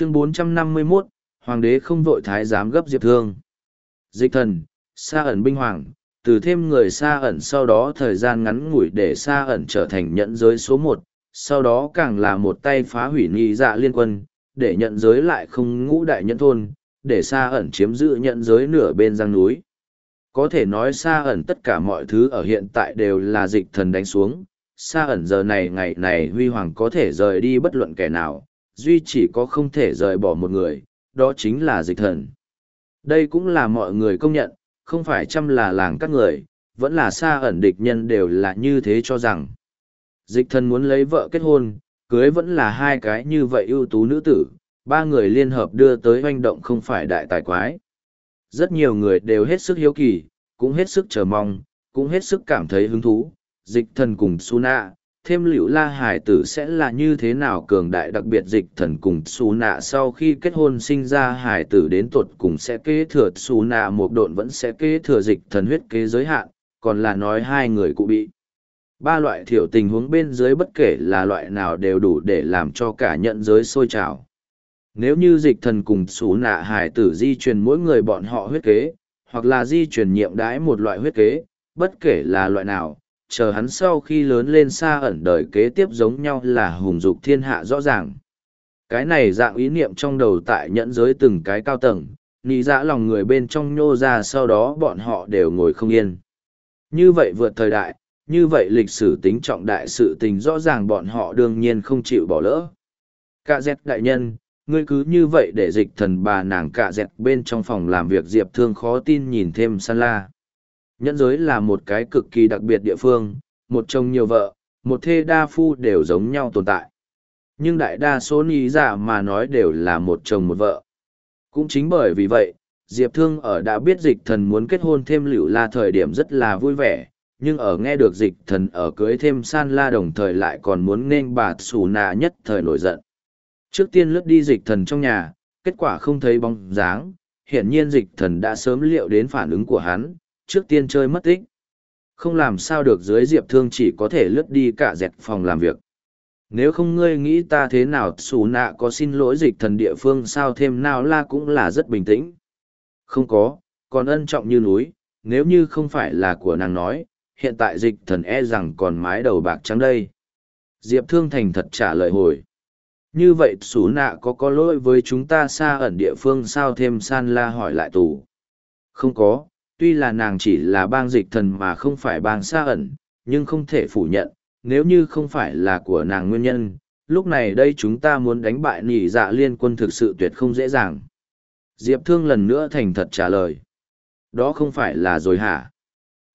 chương 451, Hoàng đế không vội thái giám gấp diệp thương. Dịch thần, xa ẩn binh hoàng, từ thêm người xa ẩn sau đó thời gian ngắn ngủi để xa ẩn trở thành nhận giới số một, sau đó càng là một tay phá hủy nghi dạ liên quân, để nhận giới lại không ngũ đại nhận thôn, để xa ẩn chiếm giữ nhận giới nửa bên giang núi. Có thể nói xa ẩn tất cả mọi thứ ở hiện tại đều là dịch thần đánh xuống, xa ẩn giờ này ngày này huy hoàng có thể rời đi bất luận kẻ nào, duy chỉ có không thể rời bỏ một người, đó chính là dịch thần. Đây cũng là mọi người công nhận, không phải chăm là làng các người, vẫn là xa ẩn địch nhân đều là như thế cho rằng. Dịch thần muốn lấy vợ kết hôn, cưới vẫn là hai cái như vậy ưu tú nữ tử, ba người liên hợp đưa tới hoành động không phải đại tài quái. Rất nhiều người đều hết sức hiếu kỳ, cũng hết sức chờ mong, cũng hết sức cảm thấy hứng thú. Dịch thần cùng Suna, thêm liệu la hải tử sẽ là như thế nào cường đại đặc biệt dịch thần cùng xù nạ sau khi kết hôn sinh ra hải tử đến tuột cùng sẽ kế thừa xù nạ một độn vẫn sẽ kế thừa dịch thần huyết kế giới hạn, còn là nói hai người cụ bị. Ba loại thiểu tình huống bên dưới bất kể là loại nào đều đủ để làm cho cả nhận giới sôi trào. Nếu như dịch thần cùng xù nạ hải tử di truyền mỗi người bọn họ huyết kế, hoặc là di truyền nhiệm đái một loại huyết kế, bất kể là loại nào chờ hắn sau khi lớn lên xa ẩn đời kế tiếp giống nhau là hùng dục thiên hạ rõ ràng. Cái này dạng ý niệm trong đầu tại nhẫn giới từng cái cao tầng, nị dã lòng người bên trong nhô ra sau đó bọn họ đều ngồi không yên. Như vậy vượt thời đại, như vậy lịch sử tính trọng đại sự tình rõ ràng bọn họ đương nhiên không chịu bỏ lỡ. Cả dẹt đại nhân, ngươi cứ như vậy để dịch thần bà nàng cả dẹt bên trong phòng làm việc diệp thương khó tin nhìn thêm san la. Nhẫn giới là một cái cực kỳ đặc biệt địa phương, một chồng nhiều vợ, một thê đa phu đều giống nhau tồn tại. Nhưng đại đa số ní giả dạ mà nói đều là một chồng một vợ. Cũng chính bởi vì vậy, Diệp Thương ở đã biết dịch thần muốn kết hôn thêm liễu la thời điểm rất là vui vẻ, nhưng ở nghe được dịch thần ở cưới thêm san la đồng thời lại còn muốn nên bà xù nà nhất thời nổi giận. Trước tiên lướt đi dịch thần trong nhà, kết quả không thấy bóng dáng, hiển nhiên dịch thần đã sớm liệu đến phản ứng của hắn, trước tiên chơi mất tích. Không làm sao được dưới diệp thương chỉ có thể lướt đi cả dẹt phòng làm việc. Nếu không ngươi nghĩ ta thế nào xù nạ có xin lỗi dịch thần địa phương sao thêm nào la cũng là rất bình tĩnh. Không có, còn ân trọng như núi, nếu như không phải là của nàng nói, hiện tại dịch thần e rằng còn mái đầu bạc trắng đây. Diệp Thương Thành thật trả lời hồi. Như vậy xú nạ có có lỗi với chúng ta xa ẩn địa phương sao thêm san la hỏi lại tù. Không có, tuy là nàng chỉ là bang dịch thần mà không phải bang xa ẩn, nhưng không thể phủ nhận, nếu như không phải là của nàng nguyên nhân, lúc này đây chúng ta muốn đánh bại nỉ dạ liên quân thực sự tuyệt không dễ dàng. Diệp Thương lần nữa thành thật trả lời. Đó không phải là rồi hả?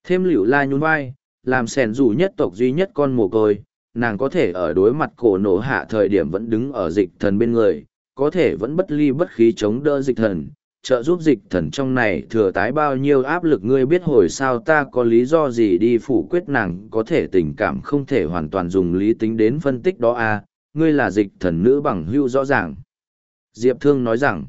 Thêm liễu la nhún vai, làm sèn dù nhất tộc duy nhất con mồ côi, nàng có thể ở đối mặt cổ nổ hạ thời điểm vẫn đứng ở dịch thần bên người, có thể vẫn bất ly bất khí chống đỡ dịch thần, trợ giúp dịch thần trong này thừa tái bao nhiêu áp lực ngươi biết hồi sao ta có lý do gì đi phủ quyết nàng có thể tình cảm không thể hoàn toàn dùng lý tính đến phân tích đó à, ngươi là dịch thần nữ bằng hưu rõ ràng. Diệp Thương nói rằng,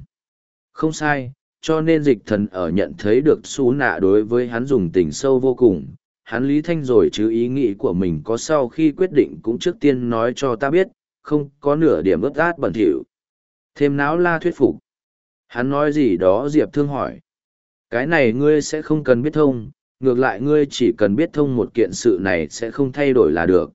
không sai, cho nên dịch thần ở nhận thấy được xú nạ đối với hắn dùng tình sâu vô cùng. Hắn lý thanh rồi chứ ý nghĩ của mình có sau khi quyết định cũng trước tiên nói cho ta biết, không có nửa điểm ướt át bẩn thỉu. Thêm náo la thuyết phục. Hắn nói gì đó Diệp Thương hỏi. Cái này ngươi sẽ không cần biết thông, ngược lại ngươi chỉ cần biết thông một kiện sự này sẽ không thay đổi là được.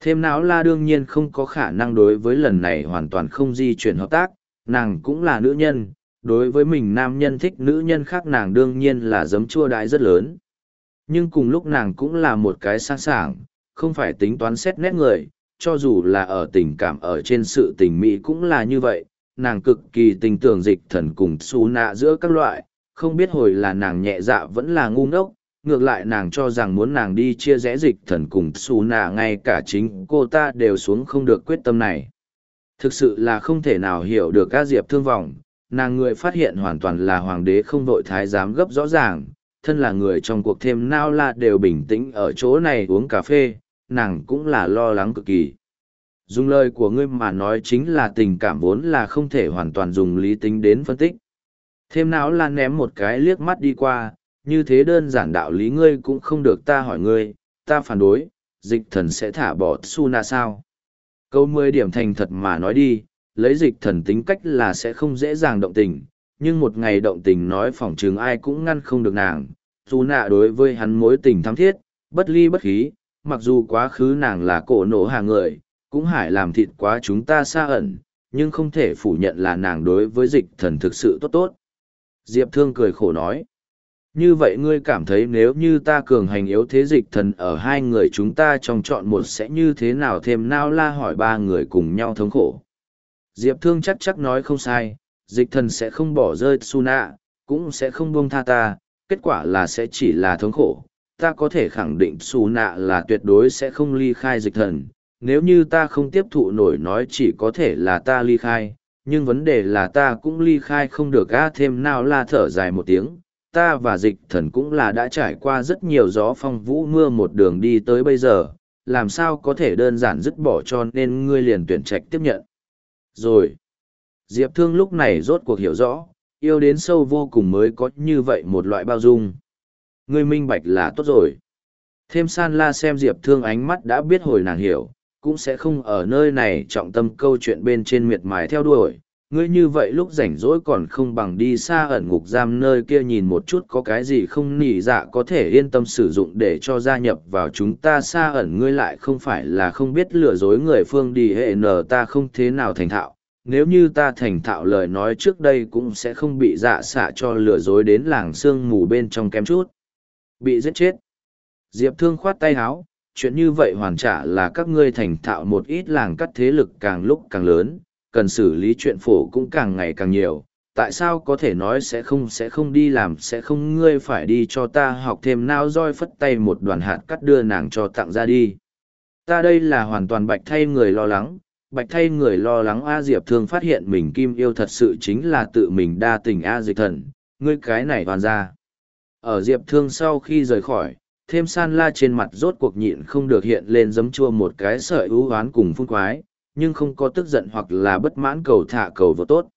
Thêm não la đương nhiên không có khả năng đối với lần này hoàn toàn không di chuyển hợp tác, nàng cũng là nữ nhân, đối với mình nam nhân thích nữ nhân khác nàng đương nhiên là giấm chua đại rất lớn. Nhưng cùng lúc nàng cũng là một cái sang sảng, không phải tính toán xét nét người, cho dù là ở tình cảm ở trên sự tình mỹ cũng là như vậy, nàng cực kỳ tình tưởng dịch thần cùng xù nạ giữa các loại, không biết hồi là nàng nhẹ dạ vẫn là ngu ngốc, ngược lại nàng cho rằng muốn nàng đi chia rẽ dịch thần cùng xù nạ ngay cả chính cô ta đều xuống không được quyết tâm này. Thực sự là không thể nào hiểu được các diệp thương vọng, nàng người phát hiện hoàn toàn là hoàng đế không vội thái giám gấp rõ ràng, thân là người trong cuộc thêm nao la đều bình tĩnh ở chỗ này uống cà phê, nàng cũng là lo lắng cực kỳ dùng lời của ngươi mà nói chính là tình cảm vốn là không thể hoàn toàn dùng lý tính đến phân tích. Thêm não lan ném một cái liếc mắt đi qua, như thế đơn giản đạo lý ngươi cũng không được ta hỏi ngươi, ta phản đối, dịch thần sẽ thả bỏ Suna sao. Câu mười điểm thành thật mà nói đi, lấy dịch thần tính cách là sẽ không dễ dàng động tình, nhưng một ngày động tình nói phỏng chừng ai cũng ngăn không được nàng. Dù nạ đối với hắn mối tình thắm thiết, bất ly bất khí, mặc dù quá khứ nàng là cổ nổ hàng người, cũng hải làm thịt quá chúng ta xa ẩn, nhưng không thể phủ nhận là nàng đối với dịch thần thực sự tốt tốt. Diệp Thương cười khổ nói. Như vậy ngươi cảm thấy nếu như ta cường hành yếu thế dịch thần ở hai người chúng ta trong chọn một sẽ như thế nào thêm nao la hỏi ba người cùng nhau thống khổ. Diệp Thương chắc chắc nói không sai, dịch thần sẽ không bỏ rơi Suna, cũng sẽ không buông tha ta, kết quả là sẽ chỉ là thống khổ. Ta có thể khẳng định Suna là tuyệt đối sẽ không ly khai dịch thần, nếu như ta không tiếp thụ nổi nói chỉ có thể là ta ly khai, nhưng vấn đề là ta cũng ly khai không được a thêm nào la thở dài một tiếng. Ta và dịch thần cũng là đã trải qua rất nhiều gió phong vũ mưa một đường đi tới bây giờ, làm sao có thể đơn giản dứt bỏ cho nên ngươi liền tuyển trạch tiếp nhận. Rồi, Diệp Thương lúc này rốt cuộc hiểu rõ, yêu đến sâu vô cùng mới có như vậy một loại bao dung. Ngươi minh bạch là tốt rồi. Thêm san la xem Diệp Thương ánh mắt đã biết hồi nàng hiểu, cũng sẽ không ở nơi này trọng tâm câu chuyện bên trên miệt mài theo đuổi. Ngươi như vậy lúc rảnh rỗi còn không bằng đi xa ẩn ngục giam nơi kia nhìn một chút có cái gì không nỉ dạ có thể yên tâm sử dụng để cho gia nhập vào chúng ta xa ẩn ngươi lại không phải là không biết lừa dối người phương đi hệ nở ta không thế nào thành thạo. Nếu như ta thành thạo lời nói trước đây cũng sẽ không bị dạ xạ cho lừa dối đến làng sương mù bên trong kém chút. Bị giết chết. Diệp Thương khoát tay háo, chuyện như vậy hoàn trả là các ngươi thành thạo một ít làng cắt thế lực càng lúc càng lớn, cần xử lý chuyện phổ cũng càng ngày càng nhiều. Tại sao có thể nói sẽ không sẽ không đi làm sẽ không ngươi phải đi cho ta học thêm nao roi phất tay một đoàn hạt cắt đưa nàng cho tặng ra đi. Ta đây là hoàn toàn bạch thay người lo lắng, bạch thay người lo lắng A Diệp thường phát hiện mình kim yêu thật sự chính là tự mình đa tình A Diệp thần, ngươi cái này toàn ra. Ở Diệp thương sau khi rời khỏi, thêm san la trên mặt rốt cuộc nhịn không được hiện lên giấm chua một cái sợi ưu oán cùng phun quái, nhưng không có tức giận hoặc là bất mãn cầu thả cầu vô tốt.